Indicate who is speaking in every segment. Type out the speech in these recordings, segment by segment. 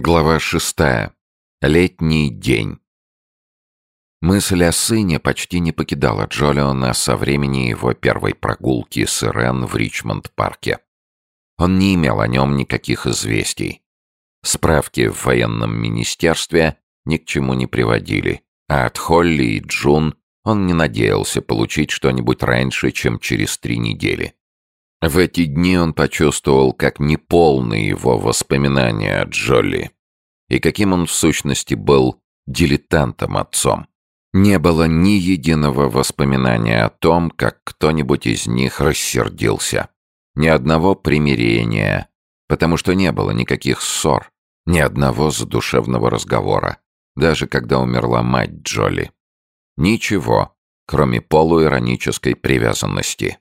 Speaker 1: Глава шестая. Летний день. Мысль о сыне почти не покидала Джолиона со времени его первой прогулки с Ирен в Ричмонд-парке. Он не имел о нем никаких известий. Справки в военном министерстве ни к чему не приводили, а от Холли и Джун он не надеялся получить что-нибудь раньше, чем через три недели. В эти дни он почувствовал, как неполны его воспоминания о Джолли, и каким он в сущности был дилетантом-отцом. Не было ни единого воспоминания о том, как кто-нибудь из них рассердился. Ни одного примирения, потому что не было никаких ссор, ни одного задушевного разговора, даже когда умерла мать Джоли. Ничего, кроме полуиронической привязанности.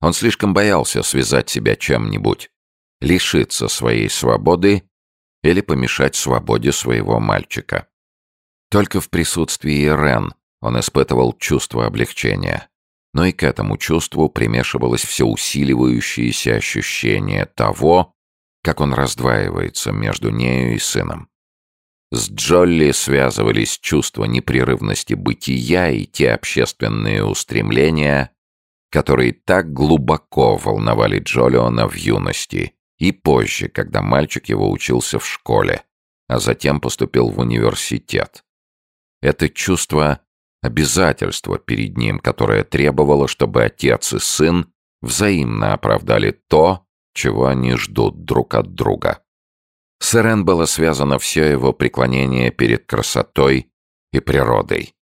Speaker 1: Он слишком боялся связать себя чем-нибудь, лишиться своей свободы или помешать свободе своего мальчика. Только в присутствии Рен он испытывал чувство облегчения, но и к этому чувству примешивалось все усиливающееся ощущение того, как он раздваивается между нею и сыном. С Джолли связывались чувства непрерывности бытия и те общественные устремления, которые так глубоко волновали Джолиона в юности и позже, когда мальчик его учился в школе, а затем поступил в университет. Это чувство обязательства перед ним, которое требовало, чтобы отец и сын взаимно оправдали то, чего они ждут друг от друга. С Эрен было связано все его преклонение перед красотой и природой,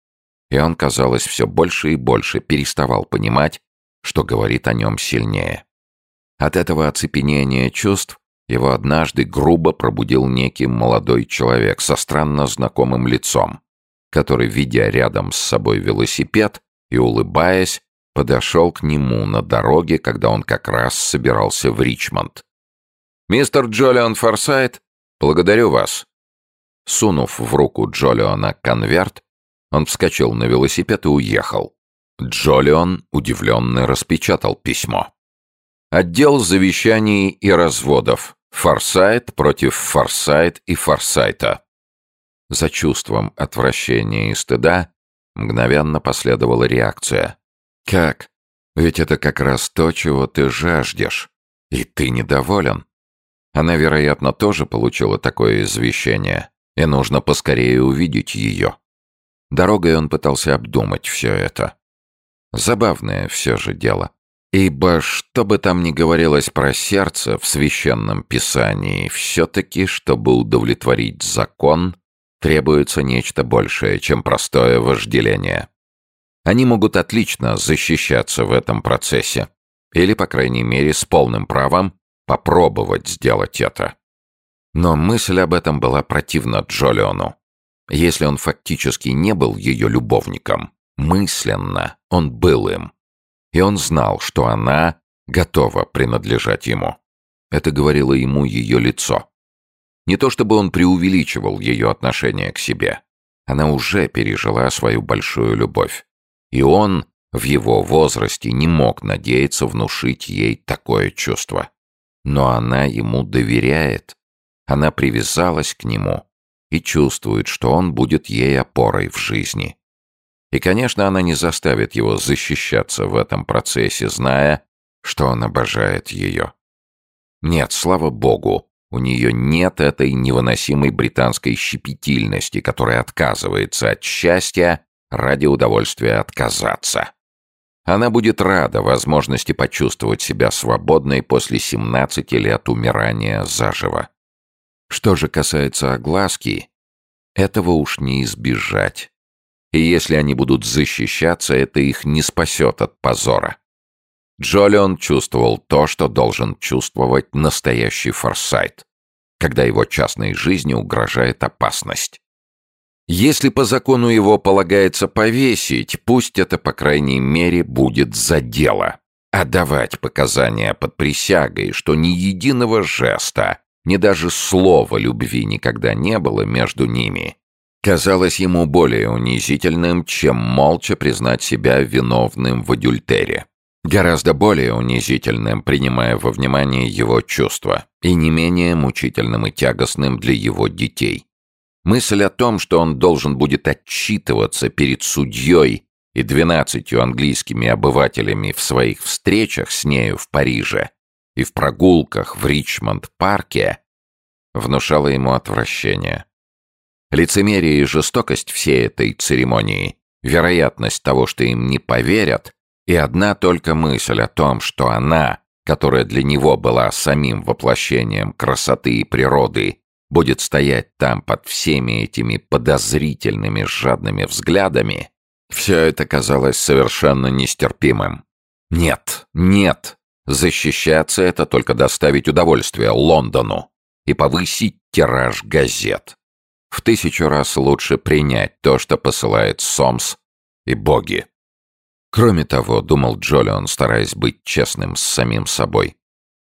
Speaker 1: и он, казалось, все больше и больше переставал понимать, что говорит о нем сильнее. От этого оцепенения чувств его однажды грубо пробудил некий молодой человек со странно знакомым лицом, который, видя рядом с собой велосипед и улыбаясь, подошел к нему на дороге, когда он как раз собирался в Ричмонд. «Мистер Джолион Форсайт, благодарю вас». Сунув в руку Джолиона конверт, он вскочил на велосипед и уехал. Джолион удивленно распечатал письмо. Отдел завещаний и разводов. Форсайт против Форсайт и Форсайта. За чувством отвращения и стыда мгновенно последовала реакция. «Как? Ведь это как раз то, чего ты жаждешь. И ты недоволен». Она, вероятно, тоже получила такое извещение, и нужно поскорее увидеть ее. Дорогой он пытался обдумать все это. Забавное все же дело. Ибо, что бы там ни говорилось про сердце в священном писании, все-таки, чтобы удовлетворить закон, требуется нечто большее, чем простое вожделение. Они могут отлично защищаться в этом процессе, или, по крайней мере, с полным правом попробовать сделать это. Но мысль об этом была противна Джолиону. Если он фактически не был ее любовником, Мысленно он был им. И он знал, что она готова принадлежать ему. Это говорило ему ее лицо. Не то чтобы он преувеличивал ее отношение к себе. Она уже пережила свою большую любовь. И он в его возрасте не мог надеяться внушить ей такое чувство. Но она ему доверяет. Она привязалась к нему и чувствует, что он будет ей опорой в жизни. И, конечно, она не заставит его защищаться в этом процессе, зная, что он обожает ее. Нет, слава богу, у нее нет этой невыносимой британской щепетильности, которая отказывается от счастья ради удовольствия отказаться. Она будет рада возможности почувствовать себя свободной после 17 лет умирания заживо. Что же касается огласки, этого уж не избежать. И если они будут защищаться, это их не спасет от позора. Джолион чувствовал то, что должен чувствовать настоящий форсайт, когда его частной жизни угрожает опасность. Если по закону его полагается повесить, пусть это, по крайней мере, будет за дело. А давать показания под присягой, что ни единого жеста, ни даже слова любви никогда не было между ними, казалось ему более унизительным, чем молча признать себя виновным в адюльтере. Гораздо более унизительным, принимая во внимание его чувства, и не менее мучительным и тягостным для его детей. Мысль о том, что он должен будет отчитываться перед судьей и двенадцатью английскими обывателями в своих встречах с нею в Париже и в прогулках в Ричмонд-парке, внушала ему отвращение. Лицемерие и жестокость всей этой церемонии, вероятность того, что им не поверят, и одна только мысль о том, что она, которая для него была самим воплощением красоты и природы, будет стоять там под всеми этими подозрительными жадными взглядами, все это казалось совершенно нестерпимым. Нет, нет, защищаться это только доставить удовольствие Лондону и повысить тираж газет. В тысячу раз лучше принять то, что посылает Сомс и боги. Кроме того, думал Джолион, стараясь быть честным с самим собой.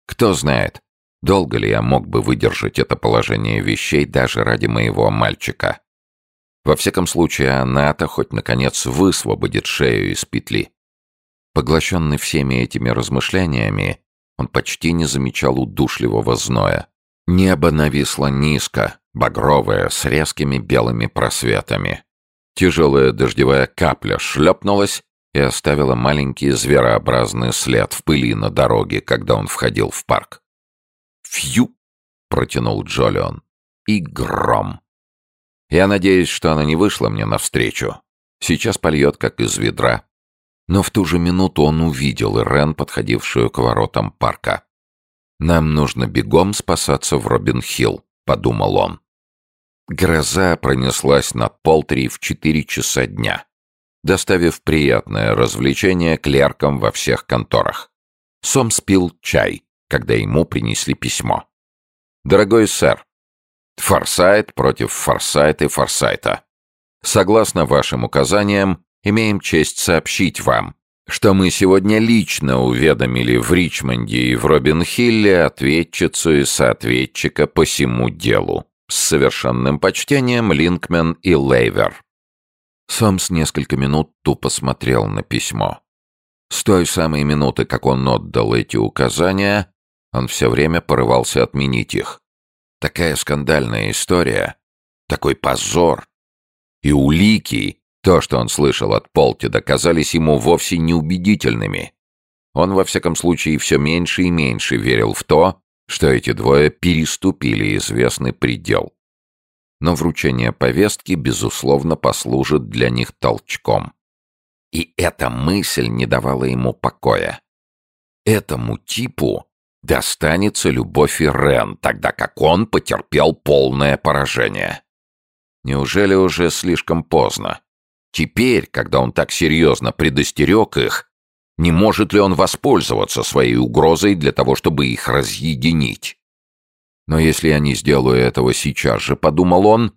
Speaker 1: Кто знает, долго ли я мог бы выдержать это положение вещей даже ради моего мальчика. Во всяком случае, она-то хоть наконец высвободит шею из петли. Поглощенный всеми этими размышлениями, он почти не замечал удушливого зноя. Небо нависло низко, багровое, с резкими белыми просветами. Тяжелая дождевая капля шлепнулась и оставила маленький зверообразный след в пыли на дороге, когда он входил в парк. «Фью!» — протянул Джолион. «И гром!» Я надеюсь, что она не вышла мне навстречу. Сейчас польет, как из ведра. Но в ту же минуту он увидел Ирен, подходившую к воротам парка. «Нам нужно бегом спасаться в Робин-Хилл», — подумал он. Гроза пронеслась над Полтри в четыре часа дня, доставив приятное развлечение клеркам во всех конторах. Сом спил чай, когда ему принесли письмо. «Дорогой сэр, Форсайт против Форсайта и Форсайта. Согласно вашим указаниям, имеем честь сообщить вам, что мы сегодня лично уведомили в Ричмонде и в Робин-Хилле ответчицу и соответчика по всему делу. С совершенным почтением Линкмен и Лейвер. Сомс несколько минут тупо смотрел на письмо. С той самой минуты, как он отдал эти указания, он все время порывался отменить их. Такая скандальная история, такой позор. И улики, то, что он слышал от Полти, доказались ему вовсе неубедительными. Он, во всяком случае, все меньше и меньше верил в то, что эти двое переступили известный предел. Но вручение повестки, безусловно, послужит для них толчком. И эта мысль не давала ему покоя. Этому типу достанется любовь Ирен, тогда как он потерпел полное поражение. Неужели уже слишком поздно? Теперь, когда он так серьезно предостерег их, не может ли он воспользоваться своей угрозой для того, чтобы их разъединить? Но если я не сделаю этого сейчас же, подумал он,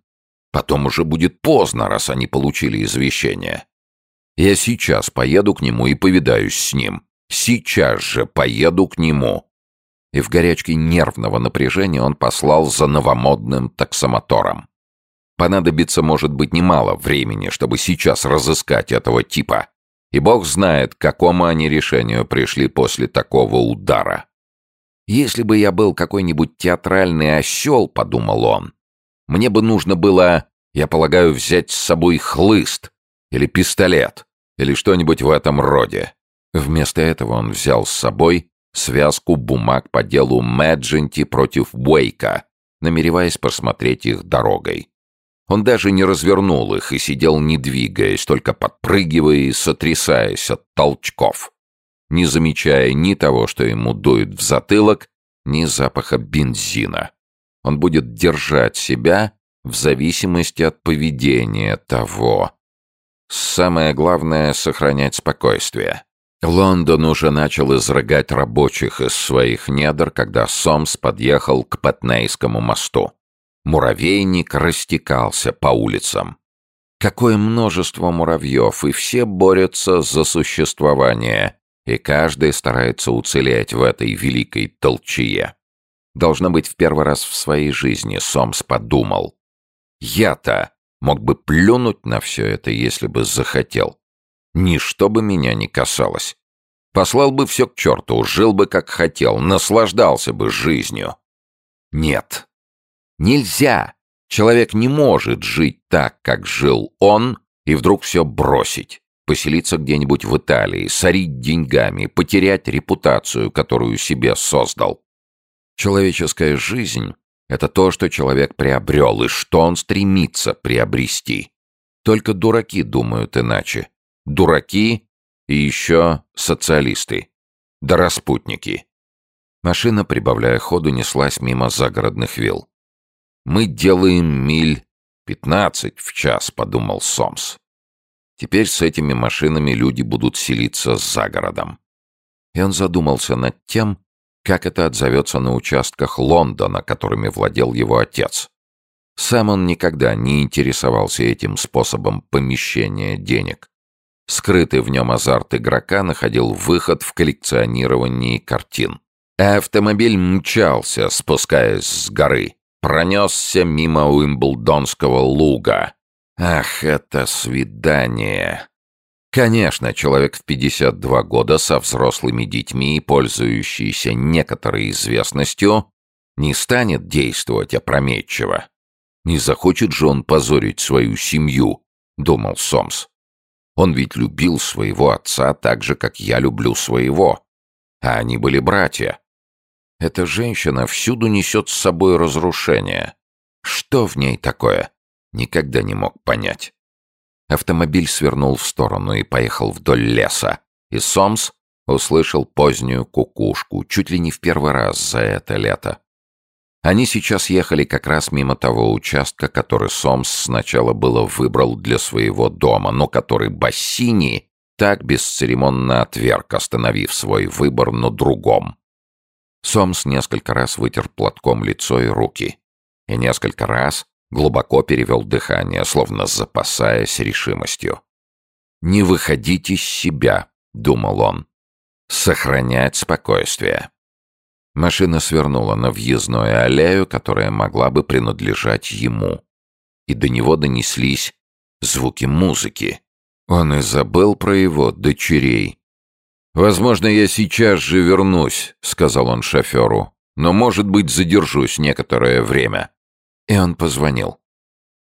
Speaker 1: потом уже будет поздно, раз они получили извещение. Я сейчас поеду к нему и повидаюсь с ним. Сейчас же поеду к нему и в горячке нервного напряжения он послал за новомодным таксомотором. Понадобится, может быть, немало времени, чтобы сейчас разыскать этого типа. И бог знает, к какому они решению пришли после такого удара. «Если бы я был какой-нибудь театральный осел», — подумал он, — «мне бы нужно было, я полагаю, взять с собой хлыст или пистолет или что-нибудь в этом роде». Вместо этого он взял с собой связку бумаг по делу Мэдженти против Уэйка, намереваясь посмотреть их дорогой. Он даже не развернул их и сидел не двигаясь, только подпрыгивая и сотрясаясь от толчков, не замечая ни того, что ему дует в затылок, ни запаха бензина. Он будет держать себя в зависимости от поведения того. Самое главное — сохранять спокойствие. Лондон уже начал изрыгать рабочих из своих недр, когда Сомс подъехал к Патнейскому мосту. Муравейник растекался по улицам. Какое множество муравьев, и все борются за существование, и каждый старается уцелеть в этой великой толчее. Должно быть, в первый раз в своей жизни Сомс подумал. Я-то мог бы плюнуть на все это, если бы захотел. Ничто бы меня не касалось. Послал бы все к черту, жил бы как хотел, наслаждался бы жизнью. Нет. Нельзя. Человек не может жить так, как жил он, и вдруг все бросить. Поселиться где-нибудь в Италии, сорить деньгами, потерять репутацию, которую себе создал. Человеческая жизнь — это то, что человек приобрел, и что он стремится приобрести. Только дураки думают иначе. Дураки и еще социалисты. Да распутники. Машина, прибавляя ходу, неслась мимо загородных вилл. «Мы делаем миль пятнадцать в час», — подумал Сомс. «Теперь с этими машинами люди будут селиться за городом». И он задумался над тем, как это отзовется на участках Лондона, которыми владел его отец. Сам он никогда не интересовался этим способом помещения денег. Скрытый в нем азарт игрока находил выход в коллекционировании картин. Автомобиль мчался, спускаясь с горы. Пронесся мимо Уимблдонского луга. Ах, это свидание! Конечно, человек в 52 года со взрослыми детьми пользующийся некоторой известностью не станет действовать опрометчиво. Не захочет же он позорить свою семью, думал Сомс. Он ведь любил своего отца так же, как я люблю своего. А они были братья. Эта женщина всюду несет с собой разрушение. Что в ней такое? Никогда не мог понять. Автомобиль свернул в сторону и поехал вдоль леса. И Сомс услышал позднюю кукушку, чуть ли не в первый раз за это лето. Они сейчас ехали как раз мимо того участка, который Сомс сначала было выбрал для своего дома, но который Бассини так бесцеремонно отверг, остановив свой выбор на другом. Сомс несколько раз вытер платком лицо и руки. И несколько раз глубоко перевел дыхание, словно запасаясь решимостью. «Не выходить из себя», — думал он. «Сохранять спокойствие». Машина свернула на въездную аллею, которая могла бы принадлежать ему. И до него донеслись звуки музыки. Он и забыл про его дочерей. «Возможно, я сейчас же вернусь», — сказал он шоферу. «Но, может быть, задержусь некоторое время». И он позвонил.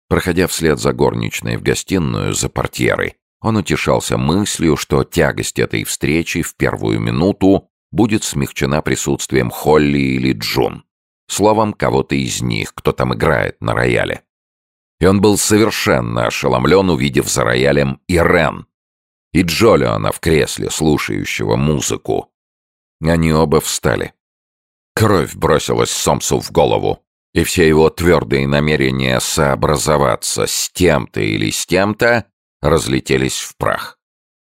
Speaker 1: Проходя вслед за горничной в гостиную за портьерой, он утешался мыслью, что тягость этой встречи в первую минуту будет смягчена присутствием Холли или Джун. Словом, кого-то из них, кто там играет на рояле. И он был совершенно ошеломлен, увидев за роялем Ирен и Джолиона в кресле, слушающего музыку. Они оба встали. Кровь бросилась Сомсу в голову, и все его твердые намерения сообразоваться с тем-то или с тем-то разлетелись в прах.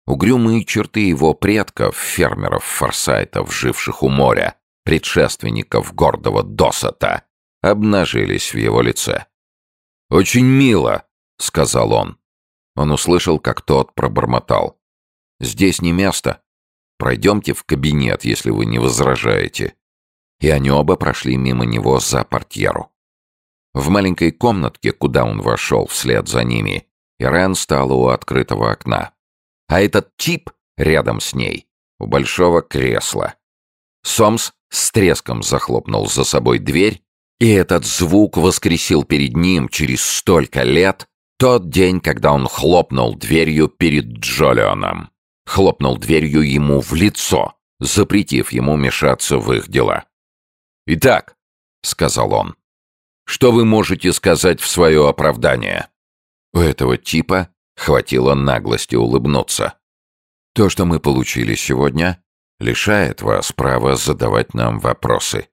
Speaker 1: Угрюмые черты его предков, фермеров-форсайтов, живших у моря, предшественников гордого Досата, обнажились в его лице. «Очень мило», — сказал он. Он услышал, как тот пробормотал. «Здесь не место. Пройдемте в кабинет, если вы не возражаете». И они оба прошли мимо него за портьеру. В маленькой комнатке, куда он вошел вслед за ними, Ирен стала у открытого окна а этот тип рядом с ней, у большого кресла. Сомс с треском захлопнул за собой дверь, и этот звук воскресил перед ним через столько лет тот день, когда он хлопнул дверью перед Джолионом. Хлопнул дверью ему в лицо, запретив ему мешаться в их дела. «Итак», — сказал он, — «что вы можете сказать в свое оправдание?» У этого типа Хватило наглости улыбнуться. То, что мы получили сегодня, лишает вас права задавать нам вопросы.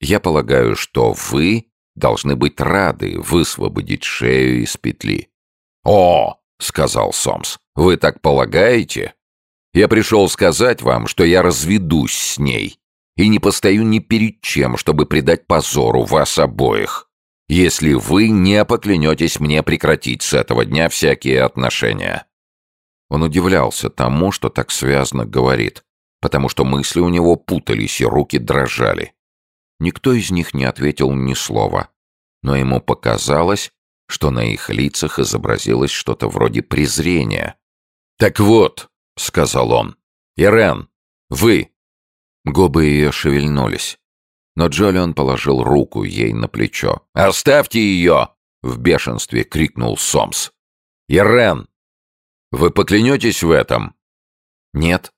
Speaker 1: Я полагаю, что вы должны быть рады высвободить шею из петли. «О!» — сказал Сомс. «Вы так полагаете? Я пришел сказать вам, что я разведусь с ней и не постою ни перед чем, чтобы придать позору вас обоих если вы не поклянетесь мне прекратить с этого дня всякие отношения». Он удивлялся тому, что так связно говорит, потому что мысли у него путались и руки дрожали. Никто из них не ответил ни слова, но ему показалось, что на их лицах изобразилось что-то вроде презрения. «Так вот», — сказал он, — «Ирен! Вы!» Губы ее шевельнулись. Но Джолион положил руку ей на плечо. «Оставьте ее!» — в бешенстве крикнул Сомс. «Ирен! Вы поклянетесь в этом?» «Нет».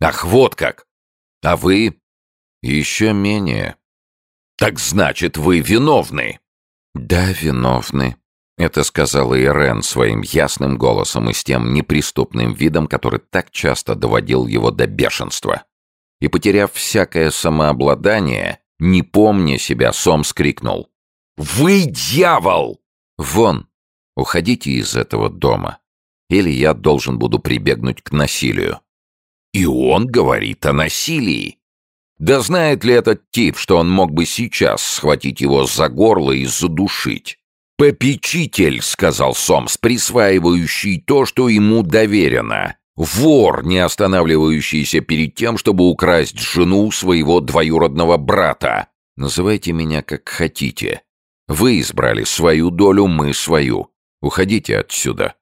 Speaker 1: «Ах, вот как! А вы?» «Еще менее». «Так значит, вы виновны!» «Да, виновны», — это сказала Ирен своим ясным голосом и с тем неприступным видом, который так часто доводил его до бешенства. И, потеряв всякое самообладание, не помня себя, Сом скрикнул. «Вы дьявол!» «Вон! Уходите из этого дома, или я должен буду прибегнуть к насилию». «И он говорит о насилии!» Да знает ли этот тип, что он мог бы сейчас схватить его за горло и задушить? «Попечитель», — сказал Сомс, присваивающий то, что ему доверено. Вор, не останавливающийся перед тем, чтобы украсть жену своего двоюродного брата. Называйте меня как хотите. Вы избрали свою долю, мы свою. Уходите отсюда.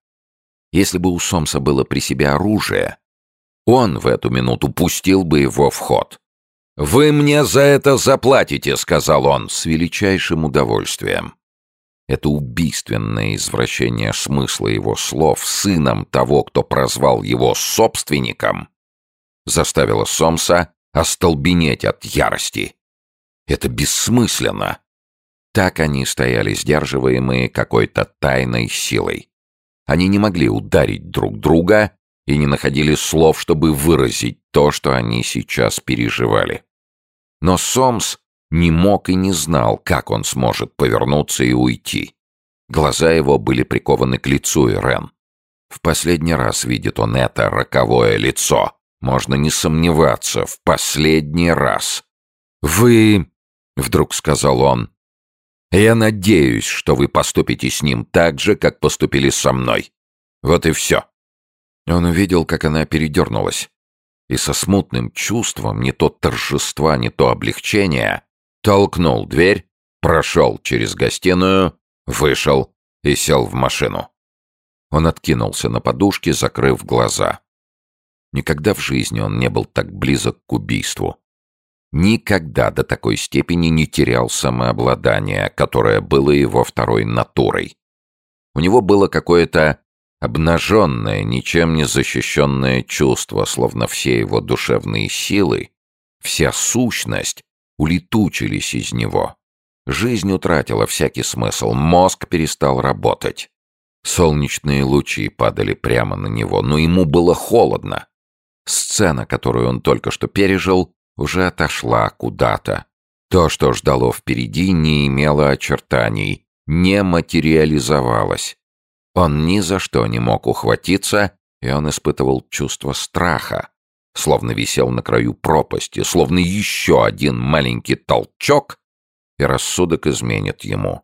Speaker 1: Если бы у Сомса было при себе оружие, он в эту минуту пустил бы его в ход. «Вы мне за это заплатите», — сказал он с величайшим удовольствием. Это убийственное извращение смысла его слов сыном того, кто прозвал его собственником, заставило Сомса остолбенеть от ярости. Это бессмысленно. Так они стояли сдерживаемые какой-то тайной силой. Они не могли ударить друг друга и не находили слов, чтобы выразить то, что они сейчас переживали. Но Сомс не мог и не знал, как он сможет повернуться и уйти. Глаза его были прикованы к лицу Ирен. В последний раз видит он это роковое лицо. Можно не сомневаться, в последний раз. «Вы...» — вдруг сказал он. «Я надеюсь, что вы поступите с ним так же, как поступили со мной. Вот и все». Он увидел, как она передернулась и со смутным чувством не то торжества, не то облегчения толкнул дверь, прошел через гостиную, вышел и сел в машину. Он откинулся на подушке, закрыв глаза. Никогда в жизни он не был так близок к убийству. Никогда до такой степени не терял самообладание, которое было его второй натурой. У него было какое-то Обнаженное, ничем не защищенное чувство, словно все его душевные силы, вся сущность улетучились из него. Жизнь утратила всякий смысл, мозг перестал работать. Солнечные лучи падали прямо на него, но ему было холодно. Сцена, которую он только что пережил, уже отошла куда-то. То, что ждало впереди, не имело очертаний, не материализовалось. Он ни за что не мог ухватиться, и он испытывал чувство страха, словно висел на краю пропасти, словно еще один маленький толчок, и рассудок изменит ему.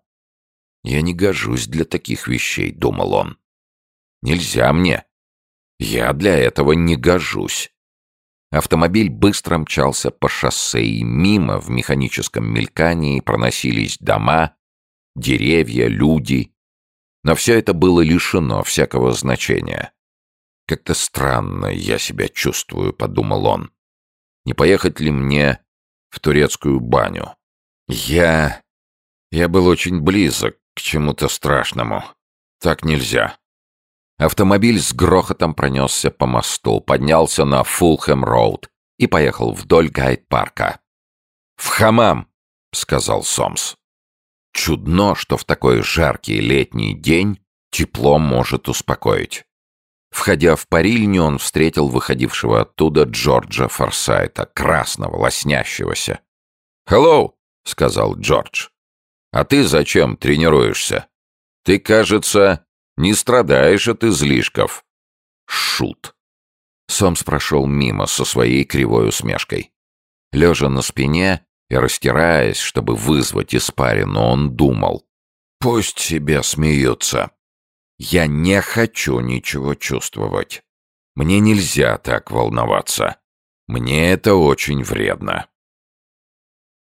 Speaker 1: «Я не гожусь для таких вещей», — думал он. «Нельзя мне. Я для этого не гожусь». Автомобиль быстро мчался по шоссе, и мимо в механическом мелькании проносились дома, деревья, люди — но все это было лишено всякого значения. «Как-то странно я себя чувствую», — подумал он. «Не поехать ли мне в турецкую баню?» «Я... я был очень близок к чему-то страшному. Так нельзя». Автомобиль с грохотом пронесся по мосту, поднялся на Фулхэм-роуд и поехал вдоль гайд-парка. «В хамам!» — сказал Сомс. Чудно, что в такой жаркий летний день тепло может успокоить. Входя в парильню, он встретил выходившего оттуда Джорджа Форсайта, красного, лоснящегося. «Хеллоу!» — сказал Джордж. «А ты зачем тренируешься? Ты, кажется, не страдаешь от излишков». «Шут!» Сомс прошел мимо со своей кривой усмешкой. Лежа на спине, и, растираясь, чтобы вызвать испарину, он думал. «Пусть себе смеются. Я не хочу ничего чувствовать. Мне нельзя так волноваться. Мне это очень вредно».